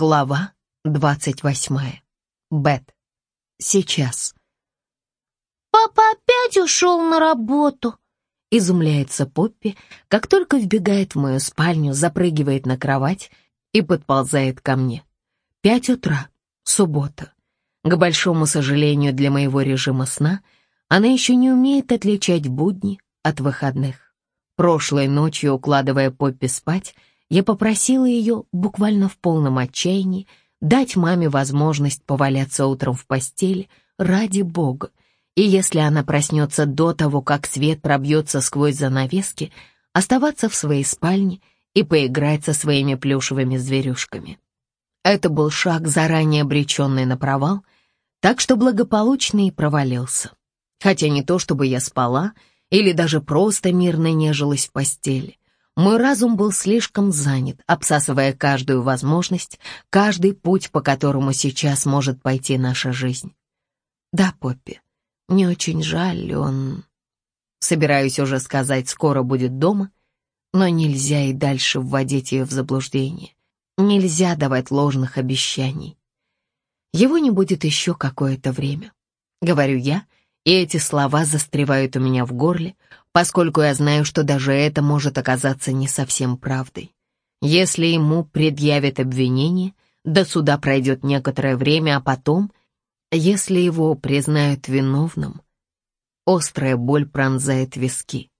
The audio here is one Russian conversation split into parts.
Глава двадцать восьмая. Бет. Сейчас. «Папа опять ушел на работу!» Изумляется Поппи, как только вбегает в мою спальню, запрыгивает на кровать и подползает ко мне. Пять утра, суббота. К большому сожалению для моего режима сна, она еще не умеет отличать будни от выходных. Прошлой ночью, укладывая Поппи спать, я попросила ее, буквально в полном отчаянии, дать маме возможность поваляться утром в постели ради бога, и если она проснется до того, как свет пробьется сквозь занавески, оставаться в своей спальне и поиграть со своими плюшевыми зверюшками. Это был шаг, заранее обреченный на провал, так что благополучно и провалился. Хотя не то, чтобы я спала или даже просто мирно нежилась в постели. Мой разум был слишком занят, обсасывая каждую возможность, каждый путь, по которому сейчас может пойти наша жизнь. Да, Поппи, мне очень жаль, он... Собираюсь уже сказать, скоро будет дома, но нельзя и дальше вводить ее в заблуждение. Нельзя давать ложных обещаний. Его не будет еще какое-то время. Говорю я, и эти слова застревают у меня в горле, поскольку я знаю, что даже это может оказаться не совсем правдой. Если ему предъявят обвинение, до суда пройдет некоторое время, а потом, если его признают виновным, острая боль пронзает виски.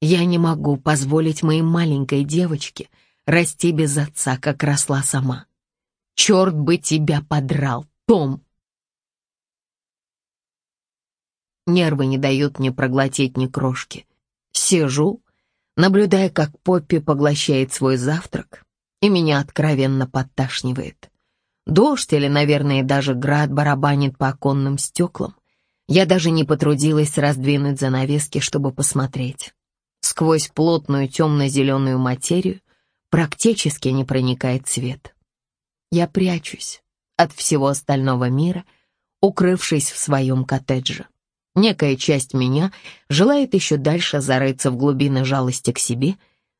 Я не могу позволить моей маленькой девочке расти без отца, как росла сама. Черт бы тебя подрал, Том! Нервы не дают мне проглотить ни крошки. Сижу, наблюдая, как Поппи поглощает свой завтрак, и меня откровенно подташнивает. Дождь или, наверное, даже град барабанит по оконным стеклам. Я даже не потрудилась раздвинуть занавески, чтобы посмотреть. Сквозь плотную темно-зеленую материю практически не проникает свет. Я прячусь от всего остального мира, укрывшись в своем коттедже. Некая часть меня желает еще дальше зарыться в глубины жалости к себе,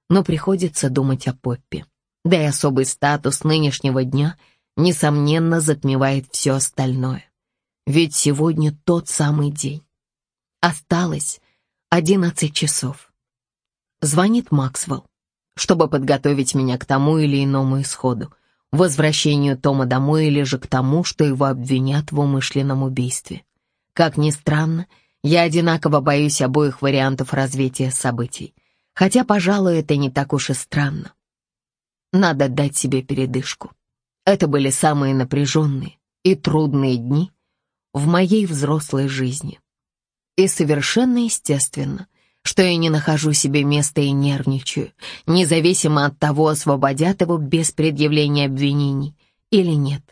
но приходится думать о Поппе. Да и особый статус нынешнего дня, несомненно, затмевает все остальное. Ведь сегодня тот самый день. Осталось одиннадцать часов. Звонит Максвелл, чтобы подготовить меня к тому или иному исходу, возвращению Тома домой или же к тому, что его обвинят в умышленном убийстве. Как ни странно, я одинаково боюсь обоих вариантов развития событий. Хотя, пожалуй, это не так уж и странно. Надо дать себе передышку. Это были самые напряженные и трудные дни в моей взрослой жизни. И совершенно естественно, что я не нахожу себе места и нервничаю, независимо от того, освободят его без предъявления обвинений или нет.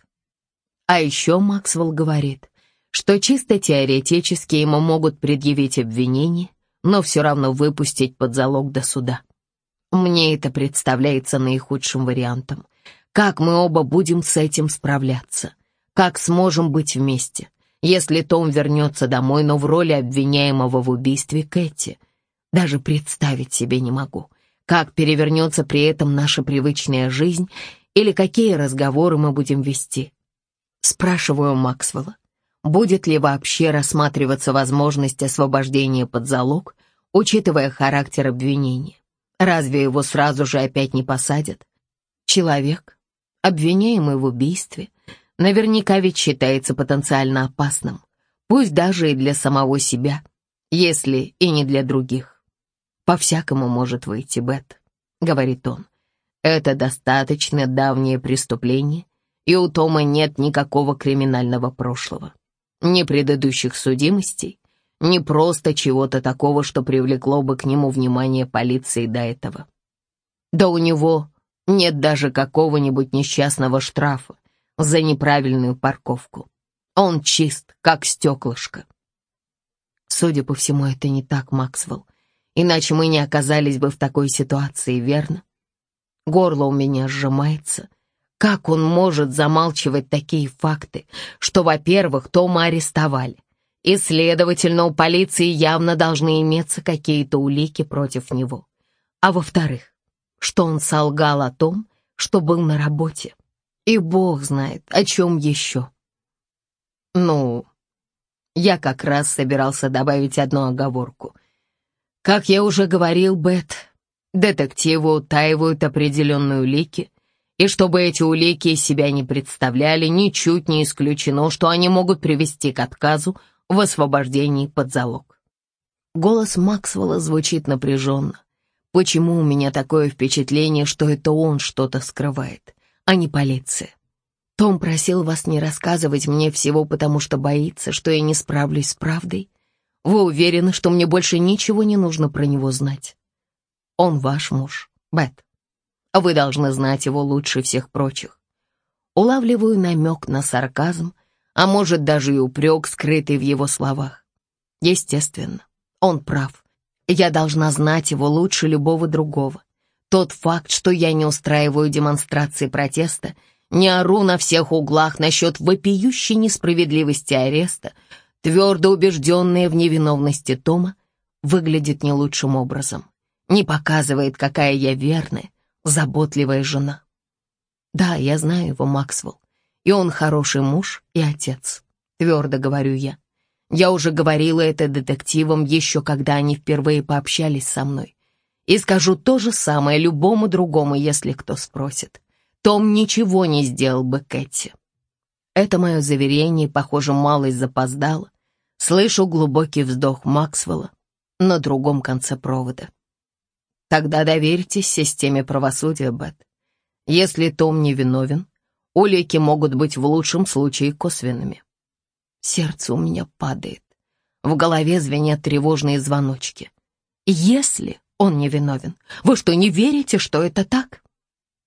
А еще Максвелл говорит, что чисто теоретически ему могут предъявить обвинение, но все равно выпустить под залог до суда. Мне это представляется наихудшим вариантом. Как мы оба будем с этим справляться? Как сможем быть вместе, если Том вернется домой, но в роли обвиняемого в убийстве Кэти? Даже представить себе не могу, как перевернется при этом наша привычная жизнь или какие разговоры мы будем вести. Спрашиваю Максвелла будет ли вообще рассматриваться возможность освобождения под залог, учитывая характер обвинения. Разве его сразу же опять не посадят? Человек, обвиняемый в убийстве, наверняка ведь считается потенциально опасным, пусть даже и для самого себя, если и не для других. «По-всякому может выйти, Бет», — говорит он. «Это достаточно давнее преступление, и у Тома нет никакого криминального прошлого ни предыдущих судимостей, ни просто чего-то такого, что привлекло бы к нему внимание полиции до этого. Да у него нет даже какого-нибудь несчастного штрафа за неправильную парковку. Он чист, как стеклышко. Судя по всему, это не так, Максвелл. Иначе мы не оказались бы в такой ситуации, верно? Горло у меня сжимается, как он может замалчивать такие факты, что, во-первых, Тома арестовали, и, следовательно, у полиции явно должны иметься какие-то улики против него, а во-вторых, что он солгал о том, что был на работе. И бог знает, о чем еще. Ну, я как раз собирался добавить одну оговорку. Как я уже говорил, Бет, детективы утаивают определенные улики, и чтобы эти улики себя не представляли, ничуть не исключено, что они могут привести к отказу в освобождении под залог. Голос Максвелла звучит напряженно. Почему у меня такое впечатление, что это он что-то скрывает, а не полиция? Том просил вас не рассказывать мне всего, потому что боится, что я не справлюсь с правдой. Вы уверены, что мне больше ничего не нужно про него знать? Он ваш муж, Бет. Вы должны знать его лучше всех прочих. Улавливаю намек на сарказм, а может даже и упрек, скрытый в его словах. Естественно, он прав. Я должна знать его лучше любого другого. Тот факт, что я не устраиваю демонстрации протеста — не ору на всех углах насчет вопиющей несправедливости ареста, твердо убежденная в невиновности Тома, выглядит не лучшим образом, не показывает, какая я верная, заботливая жена. Да, я знаю его, Максвелл, и он хороший муж и отец, твердо говорю я. Я уже говорила это детективам еще когда они впервые пообщались со мной. И скажу то же самое любому другому, если кто спросит. Том ничего не сделал бы Кэти. Это мое заверение, похоже, малость запоздало. Слышу глубокий вздох Максвелла на другом конце провода. Тогда доверьтесь системе правосудия, Бет. Если Том не виновен, улики могут быть в лучшем случае косвенными. Сердце у меня падает. В голове звенят тревожные звоночки. Если он не виновен, вы что, не верите, что это так?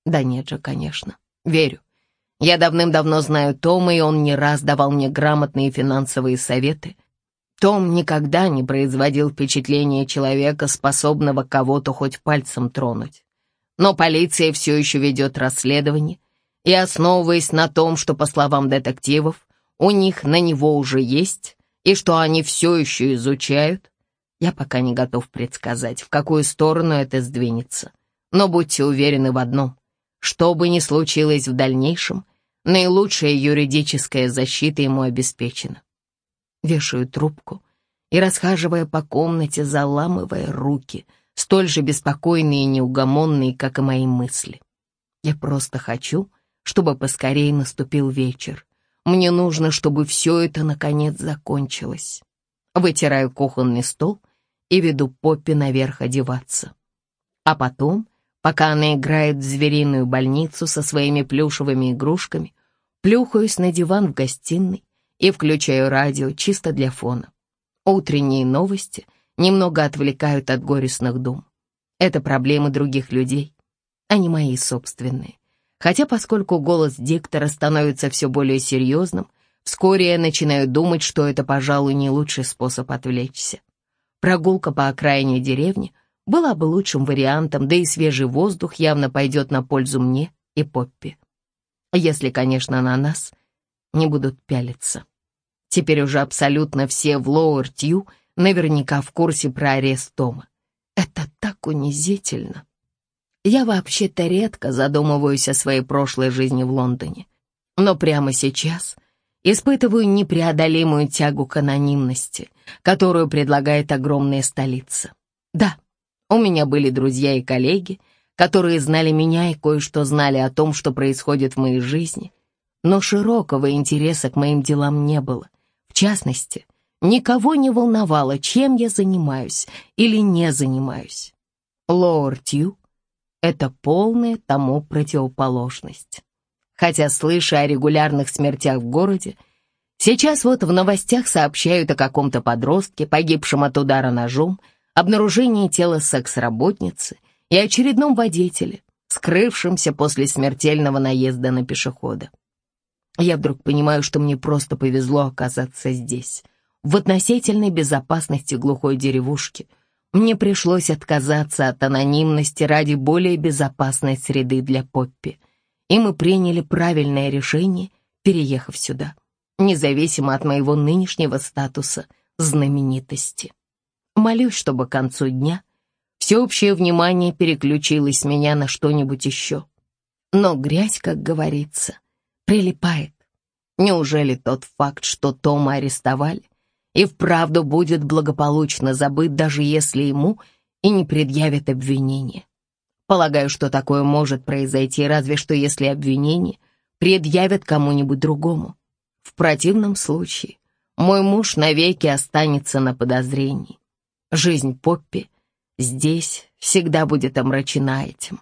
Да нет же, конечно. Верю. Я давным-давно знаю Тома, и он не раз давал мне грамотные финансовые советы. Том никогда не производил впечатления человека, способного кого-то хоть пальцем тронуть. Но полиция все еще ведет расследование, и, основываясь на том, что, по словам детективов, у них на него уже есть, и что они все еще изучают, я пока не готов предсказать, в какую сторону это сдвинется. Но будьте уверены в одном — что бы ни случилось в дальнейшем, наилучшая юридическая защита ему обеспечена. Вешаю трубку и, расхаживая по комнате, заламывая руки, столь же беспокойные и неугомонные, как и мои мысли. Я просто хочу, чтобы поскорее наступил вечер. Мне нужно, чтобы все это, наконец, закончилось. Вытираю кухонный стол и веду Поппи наверх одеваться. А потом Пока она играет в звериную больницу со своими плюшевыми игрушками, плюхаюсь на диван в гостиной и включаю радио чисто для фона. Утренние новости немного отвлекают от горестных дум. Это проблемы других людей, а не мои собственные. Хотя поскольку голос диктора становится все более серьезным, вскоре я начинаю думать, что это, пожалуй, не лучший способ отвлечься. Прогулка по окраине деревни — была бы лучшим вариантом, да и свежий воздух явно пойдет на пользу мне и Поппи. Если, конечно, на нас не будут пялиться. Теперь уже абсолютно все в Лоуэр-Тью наверняка в курсе про арест Тома. Это так унизительно. Я вообще-то редко задумываюсь о своей прошлой жизни в Лондоне. Но прямо сейчас испытываю непреодолимую тягу к анонимности, которую предлагает огромная столица. Да, у меня были друзья и коллеги, которые знали меня и кое-что знали о том, что происходит в моей жизни, но широкого интереса к моим делам не было. В частности, никого не волновало, чем я занимаюсь или не занимаюсь. Лоуэр Тью — это полная тому противоположность. Хотя, слыша о регулярных смертях в городе, сейчас вот в новостях сообщают о каком-то подростке, погибшем от удара ножом — обнаружении тела секс-работницы и очередном водителе, скрывшемся после смертельного наезда на пешехода. Я вдруг понимаю, что мне просто повезло оказаться здесь, в относительной безопасности глухой деревушки. Мне пришлось отказаться от анонимности ради более безопасной среды для Поппи, и мы приняли правильное решение, переехав сюда, независимо от моего нынешнего статуса знаменитости. Молюсь, чтобы к концу дня всеобщее внимание переключилось меня на что-нибудь еще. Но грязь, как говорится, прилипает. Неужели тот факт, что Тома арестовали, и вправду будет благополучно забыт, даже если ему и не предъявят обвинение? Полагаю, что такое может произойти, разве что если обвинение предъявят кому-нибудь другому. В противном случае мой муж навеки останется на подозрении. Жизнь Поппи здесь всегда будет омрачена этим.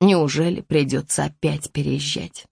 Неужели придется опять переезжать?